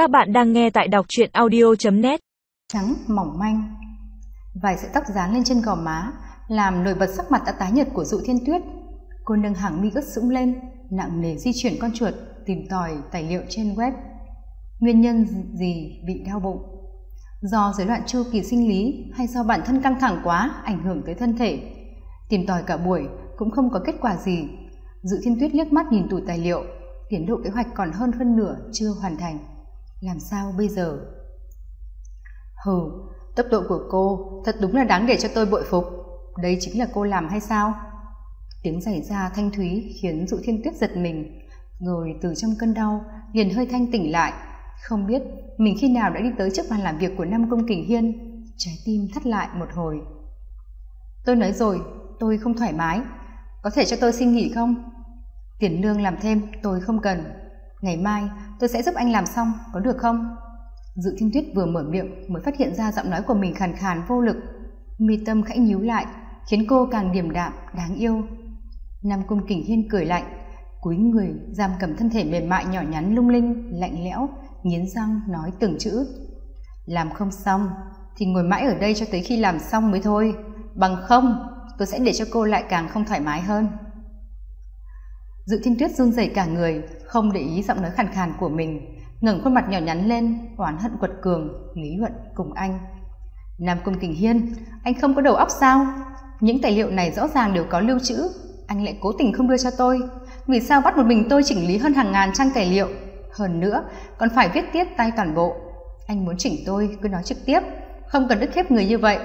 Các bạn đang nghe tại đọc truyện audio.net Trắng, mỏng, manh. Vài sợi tóc dán lên trên gò má, Làm nổi bật sắc mặt đã tái nhợt của dụ thiên tuyết. Cô nâng hàng mi ướt sũng lên, Nặng nề di chuyển con chuột, Tìm tòi tài liệu trên web. Nguyên nhân gì bị đau bụng? Do rối loạn chu kỳ sinh lý Hay do bản thân căng thẳng quá, Ảnh hưởng tới thân thể? Tìm tòi cả buổi cũng không có kết quả gì. Dự thiên tuyết liếc mắt nhìn tủ tài liệu, tiến độ kế hoạch còn hơn phân nửa chưa hoàn thành làm sao bây giờ? Hừ, tốc độ của cô thật đúng là đáng để cho tôi bội phục. Đây chính là cô làm hay sao? Tiếng giày ra thanh thúy khiến dụ thiên tuyết giật mình, rồi từ trong cơn đau liền hơi thanh tỉnh lại. Không biết mình khi nào đã đi tới trước bàn làm việc của năm công kình hiên? Trái tim thắt lại một hồi. Tôi nói rồi, tôi không thoải mái. Có thể cho tôi xin nghỉ không? Tiền lương làm thêm, tôi không cần ngày mai, tôi sẽ giúp anh làm xong, có được không? Dự thiên tuyết vừa mở miệng mới phát hiện ra giọng nói của mình khàn khàn vô lực. Mi tâm khẽ nhíu lại, khiến cô càng điềm đạm, đáng yêu. Nam cung kình hiên cười lạnh, cúi người giam cầm thân thể mềm mại nhỏ nhắn lung linh, lạnh lẽo, nghiến răng nói từng chữ. Làm không xong, thì ngồi mãi ở đây cho tới khi làm xong mới thôi. Bằng không, tôi sẽ để cho cô lại càng không thoải mái hơn dự thiên tuyết run rẩy cả người, không để ý giọng nói khàn khàn của mình, ngẩng khuôn mặt nhỏ nhắn lên, oán hận quật cường lý luận cùng anh. Nam cung kình hiên, anh không có đầu óc sao? Những tài liệu này rõ ràng đều có lưu trữ, anh lại cố tình không đưa cho tôi. Vì sao bắt một mình tôi chỉnh lý hơn hàng ngàn trang tài liệu? Hơn nữa, còn phải viết tiết tay toàn bộ. Anh muốn chỉnh tôi, cứ nói trực tiếp, không cần đứt khép người như vậy.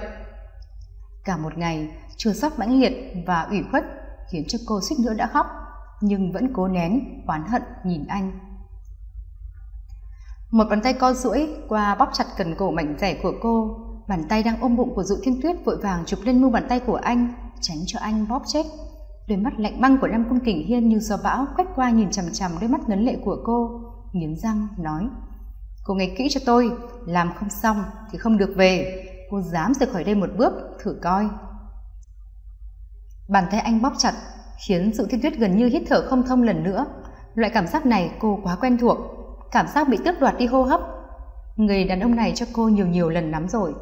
Cả một ngày, chua sót mãnh liệt và ủy khuất khiến cho cô suýt nữa đã khóc nhưng vẫn cố nén oán hận nhìn anh. Một bàn tay co duỗi qua bóp chặt cần cổ mảnh rẻ của cô, bàn tay đang ôm bụng của dụ thiên tuyết vội vàng chụp lên mu bàn tay của anh, tránh cho anh bóp chết. Đôi mắt lạnh băng của nam cung kình hiên như gió bão quét qua nhìn chằm chằm đôi mắt ngấn lệ của cô, nghiến răng nói, cô nghe kỹ cho tôi, làm không xong thì không được về, cô dám rời khỏi đây một bước, thử coi. Bàn tay anh bóp chặt khiến sự thiên tuyết gần như hít thở không thông lần nữa. Loại cảm giác này cô quá quen thuộc. Cảm giác bị tước đoạt đi hô hấp. Người đàn ông này cho cô nhiều nhiều lần lắm rồi.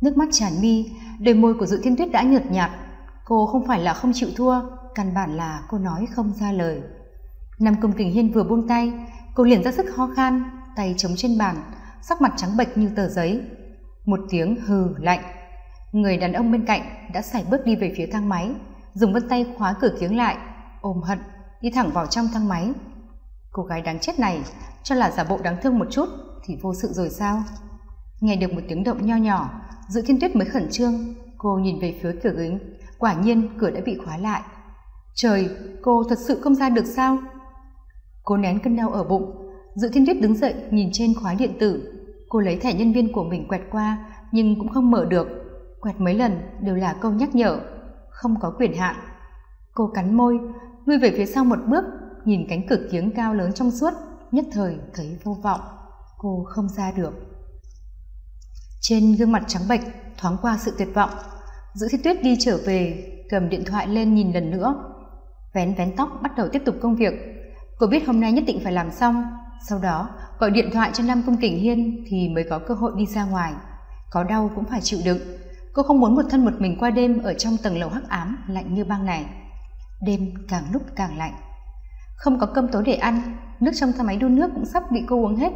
Nước mắt tràn mi, đôi môi của dự thiên tuyết đã nhợt nhạt. Cô không phải là không chịu thua, căn bản là cô nói không ra lời. Nam công kình hiên vừa buông tay, cô liền ra sức ho khan, tay chống trên bàn, sắc mặt trắng bệch như tờ giấy. Một tiếng hừ lạnh. Người đàn ông bên cạnh đã sải bước đi về phía thang máy dùng vân tay khóa cửa kiếng lại, ôm hận, đi thẳng vào trong thang máy. Cô gái đáng chết này, cho là giả bộ đáng thương một chút thì vô sự rồi sao? Nghe được một tiếng động nho nhỏ dự thiên tuyết mới khẩn trương, cô nhìn về phía cửa kính, quả nhiên cửa đã bị khóa lại. Trời, cô thật sự không ra được sao? Cô nén cơn đau ở bụng dự thiên tuyết đứng dậy nhìn trên khóa điện tử. Cô lấy thẻ nhân viên của mình quẹt qua, nhưng cũng không mở được. Quẹt mấy lần đều là câu nhắc nhở không có quyền hạn. Cô cắn môi, lui về phía sau một bước, nhìn cánh cửa kiếng cao lớn trong suốt, nhất thời thấy vô vọng. Cô không ra được. Trên gương mặt trắng bệch, thoáng qua sự tuyệt vọng. Giữ thi tuyết đi trở về, cầm điện thoại lên nhìn lần nữa. Vén vén tóc, bắt đầu tiếp tục công việc. Cô biết hôm nay nhất định phải làm xong. Sau đó, gọi điện thoại cho nam công kình hiên thì mới có cơ hội đi ra ngoài. Có đau cũng phải chịu đựng cô không muốn một thân một mình qua đêm ở trong tầng lầu hắc ám, lạnh như băng này. Đêm càng lúc càng lạnh. Không có cơm tối để ăn, nước trong thang máy đun nước cũng sắp bị cô uống hết.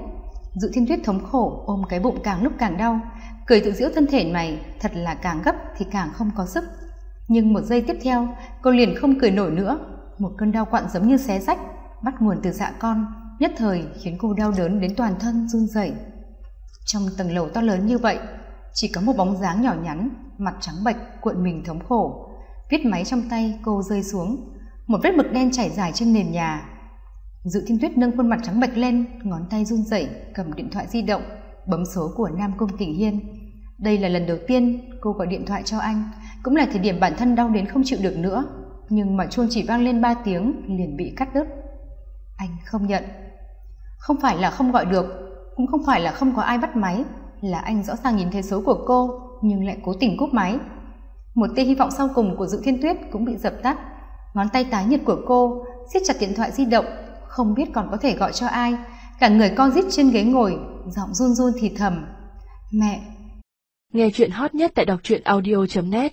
Dự thiên tuyết thống khổ ôm cái bụng càng lúc càng đau, cười tự giễu thân thể này thật là càng gấp thì càng không có sức. Nhưng một giây tiếp theo, cô liền không cười nổi nữa. Một cơn đau quặn giống như xé rách, bắt nguồn từ dạ con, nhất thời khiến cô đau đớn đến toàn thân run rẩy. Trong tầng lầu to lớn như vậy chỉ có một bóng dáng nhỏ nhắn, mặt trắng bệch, cuộn mình thống khổ. Viết máy trong tay, cô rơi xuống. Một vết mực đen chảy dài trên nền nhà. Dự thiên tuyết nâng khuôn mặt trắng bệch lên, ngón tay run rẩy, cầm điện thoại di động, bấm số của nam công kình hiên. Đây là lần đầu tiên cô gọi điện thoại cho anh, cũng là thời điểm bản thân đau đến không chịu được nữa. Nhưng mà chuông chỉ vang lên ba tiếng, liền bị cắt đứt. Anh không nhận. Không phải là không gọi được, cũng không phải là không có ai bắt máy là anh rõ ràng nhìn thấy số của cô, nhưng lại cố tình cúp máy. Một tia hy vọng sau cùng của dự thiên tuyết cũng bị dập tắt. Ngón tay tái nhật của cô, siết chặt điện thoại di động, không biết còn có thể gọi cho ai. Cả người con rít trên ghế ngồi, giọng run run thì thầm. Mẹ. Nghe chuyện hot nhất tại đọc truyện audio net.